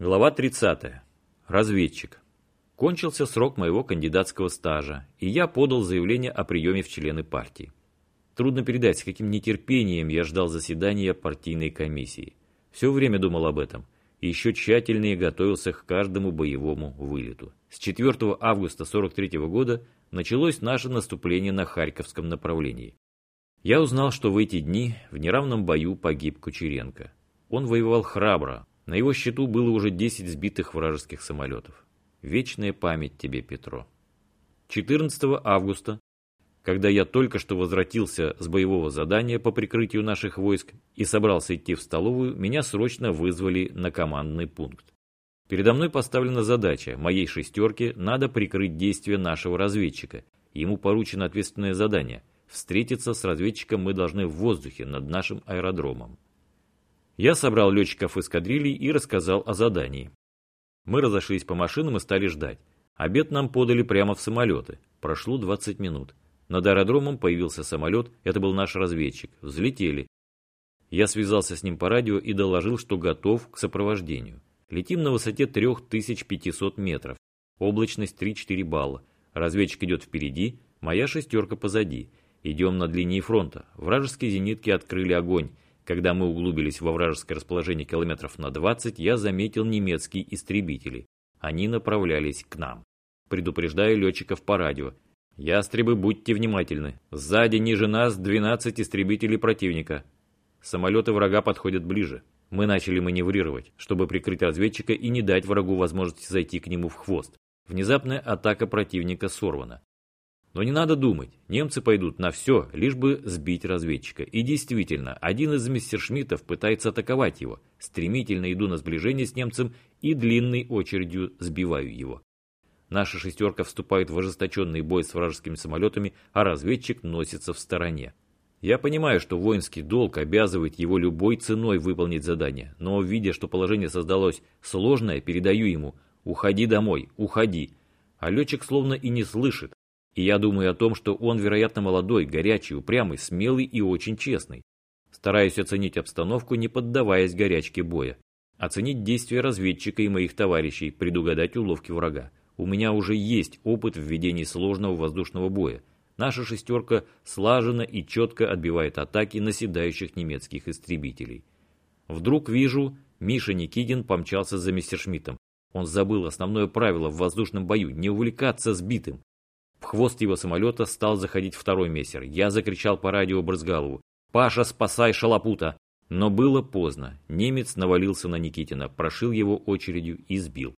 Глава 30. Разведчик. Кончился срок моего кандидатского стажа, и я подал заявление о приеме в члены партии. Трудно передать, с каким нетерпением я ждал заседания партийной комиссии. Все время думал об этом, и еще тщательнее готовился к каждому боевому вылету. С 4 августа 43 года началось наше наступление на Харьковском направлении. Я узнал, что в эти дни в неравном бою погиб Кучеренко. Он воевал храбро, на его счету было уже 10 сбитых вражеских самолетов. Вечная память тебе, Петро. 14 августа, когда я только что возвратился с боевого задания по прикрытию наших войск и собрался идти в столовую, меня срочно вызвали на командный пункт. Передо мной поставлена задача, моей шестерке надо прикрыть действия нашего разведчика. Ему поручено ответственное задание. Встретиться с разведчиком мы должны в воздухе над нашим аэродромом. Я собрал летчиков эскадрильи и рассказал о задании. Мы разошлись по машинам и стали ждать. Обед нам подали прямо в самолеты. Прошло 20 минут. Над аэродромом появился самолет, это был наш разведчик. Взлетели. Я связался с ним по радио и доложил, что готов к сопровождению. Летим на высоте 3500 метров. Облачность 3-4 балла. Разведчик идет впереди, моя шестерка позади. Идем над линией фронта. Вражеские зенитки открыли огонь. Когда мы углубились во вражеское расположение километров на 20, я заметил немецкие истребители. Они направлялись к нам. Предупреждаю летчиков по радио. Ястребы, будьте внимательны. Сзади ниже нас 12 истребителей противника. Самолеты врага подходят ближе. Мы начали маневрировать, чтобы прикрыть разведчика и не дать врагу возможности зайти к нему в хвост. Внезапная атака противника сорвана. Но не надо думать, немцы пойдут на все, лишь бы сбить разведчика. И действительно, один из мессершмиттов пытается атаковать его. Стремительно иду на сближение с немцем и длинной очередью сбиваю его. Наша шестерка вступает в ожесточенный бой с вражескими самолетами, а разведчик носится в стороне. Я понимаю, что воинский долг обязывает его любой ценой выполнить задание, но видя, что положение создалось сложное, передаю ему «Уходи домой, уходи». А летчик словно и не слышит, и я думаю о том, что он, вероятно, молодой, горячий, упрямый, смелый и очень честный. Стараюсь оценить обстановку, не поддаваясь горячке боя. Оценить действия разведчика и моих товарищей, предугадать уловки врага. У меня уже есть опыт в ведении сложного воздушного боя. Наша шестерка слаженно и четко отбивает атаки наседающих немецких истребителей. Вдруг вижу, Миша Никитин помчался за мессершмиттом. Он забыл основное правило в воздушном бою – не увлекаться сбитым. В хвост его самолета стал заходить второй мессер. Я закричал по радио Брызгалову. «Паша, спасай шалопута!» Но было поздно. Немец навалился на Никитина, прошил его очередью и сбил.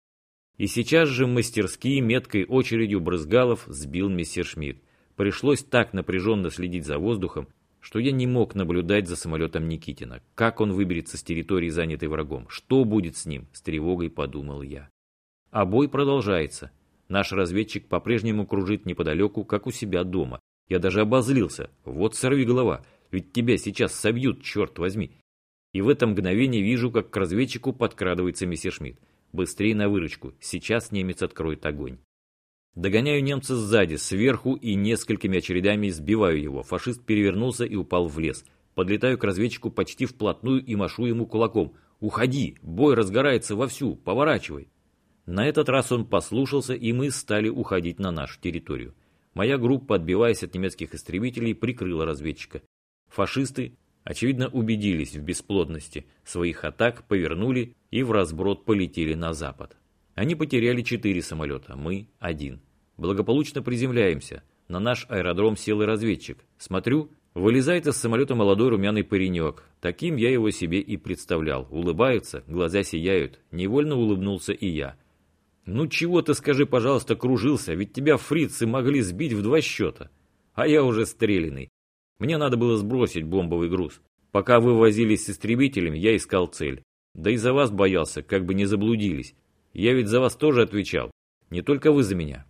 И сейчас же мастерски меткой очередью Брызгалов сбил мессершмитт. Пришлось так напряженно следить за воздухом, что я не мог наблюдать за самолетом Никитина. Как он выберется с территории, занятой врагом? Что будет с ним? С тревогой подумал я. А бой продолжается. Наш разведчик по-прежнему кружит неподалеку, как у себя дома. Я даже обозлился. Вот сорви голова, ведь тебя сейчас собьют, черт возьми. И в это мгновение вижу, как к разведчику подкрадывается мессершмитт. Быстрее на выручку, сейчас немец откроет огонь. Догоняю немца сзади, сверху и несколькими очередями сбиваю его. Фашист перевернулся и упал в лес. Подлетаю к разведчику почти вплотную и машу ему кулаком. «Уходи! Бой разгорается вовсю! Поворачивай!» На этот раз он послушался, и мы стали уходить на нашу территорию. Моя группа, отбиваясь от немецких истребителей, прикрыла разведчика. Фашисты, очевидно, убедились в бесплодности своих атак, повернули и в разброд полетели на запад. Они потеряли четыре самолета, мы один. Благополучно приземляемся. На наш аэродром сел и разведчик. Смотрю, вылезает из самолета молодой румяный паренек. Таким я его себе и представлял. Улыбается, глаза сияют. Невольно улыбнулся и я. «Ну чего ты, скажи, пожалуйста, кружился, ведь тебя фрицы могли сбить в два счета. А я уже стрелянный. Мне надо было сбросить бомбовый груз. Пока вы возились с истребителями, я искал цель. Да и за вас боялся, как бы не заблудились. Я ведь за вас тоже отвечал. Не только вы за меня».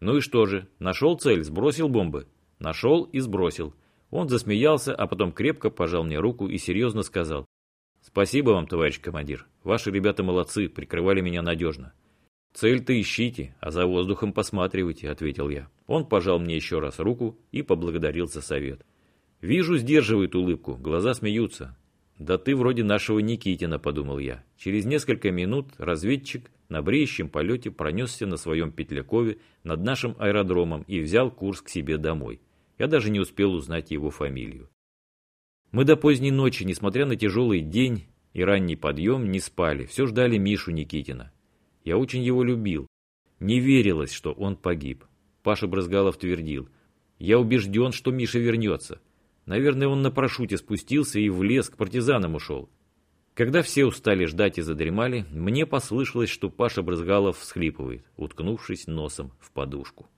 «Ну и что же, нашел цель, сбросил бомбы?» «Нашел и сбросил». Он засмеялся, а потом крепко пожал мне руку и серьезно сказал. «Спасибо вам, товарищ командир. Ваши ребята молодцы, прикрывали меня надежно. «Цель-то ищите, а за воздухом посматривайте», — ответил я. Он пожал мне еще раз руку и поблагодарил за совет. Вижу, сдерживает улыбку, глаза смеются. «Да ты вроде нашего Никитина», — подумал я. Через несколько минут разведчик на бреющем полете пронесся на своем Петлякове над нашим аэродромом и взял курс к себе домой. Я даже не успел узнать его фамилию. Мы до поздней ночи, несмотря на тяжелый день и ранний подъем, не спали, все ждали Мишу Никитина. Я очень его любил. Не верилось, что он погиб. Паша Брызгалов твердил. Я убежден, что Миша вернется. Наверное, он на парашюте спустился и в лес к партизанам ушел. Когда все устали ждать и задремали, мне послышалось, что Паша Брызгалов всхлипывает, уткнувшись носом в подушку.